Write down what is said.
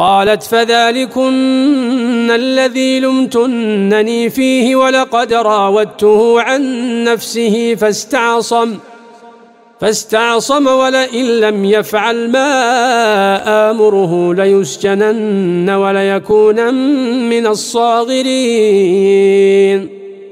قالت فذلكن الذي لمتنني فيه ولقد راودته عن نفسه فاستعصم فاستعصم ولئن لم يفعل ما آمره ليسجنن وليكونن من الصاغرين.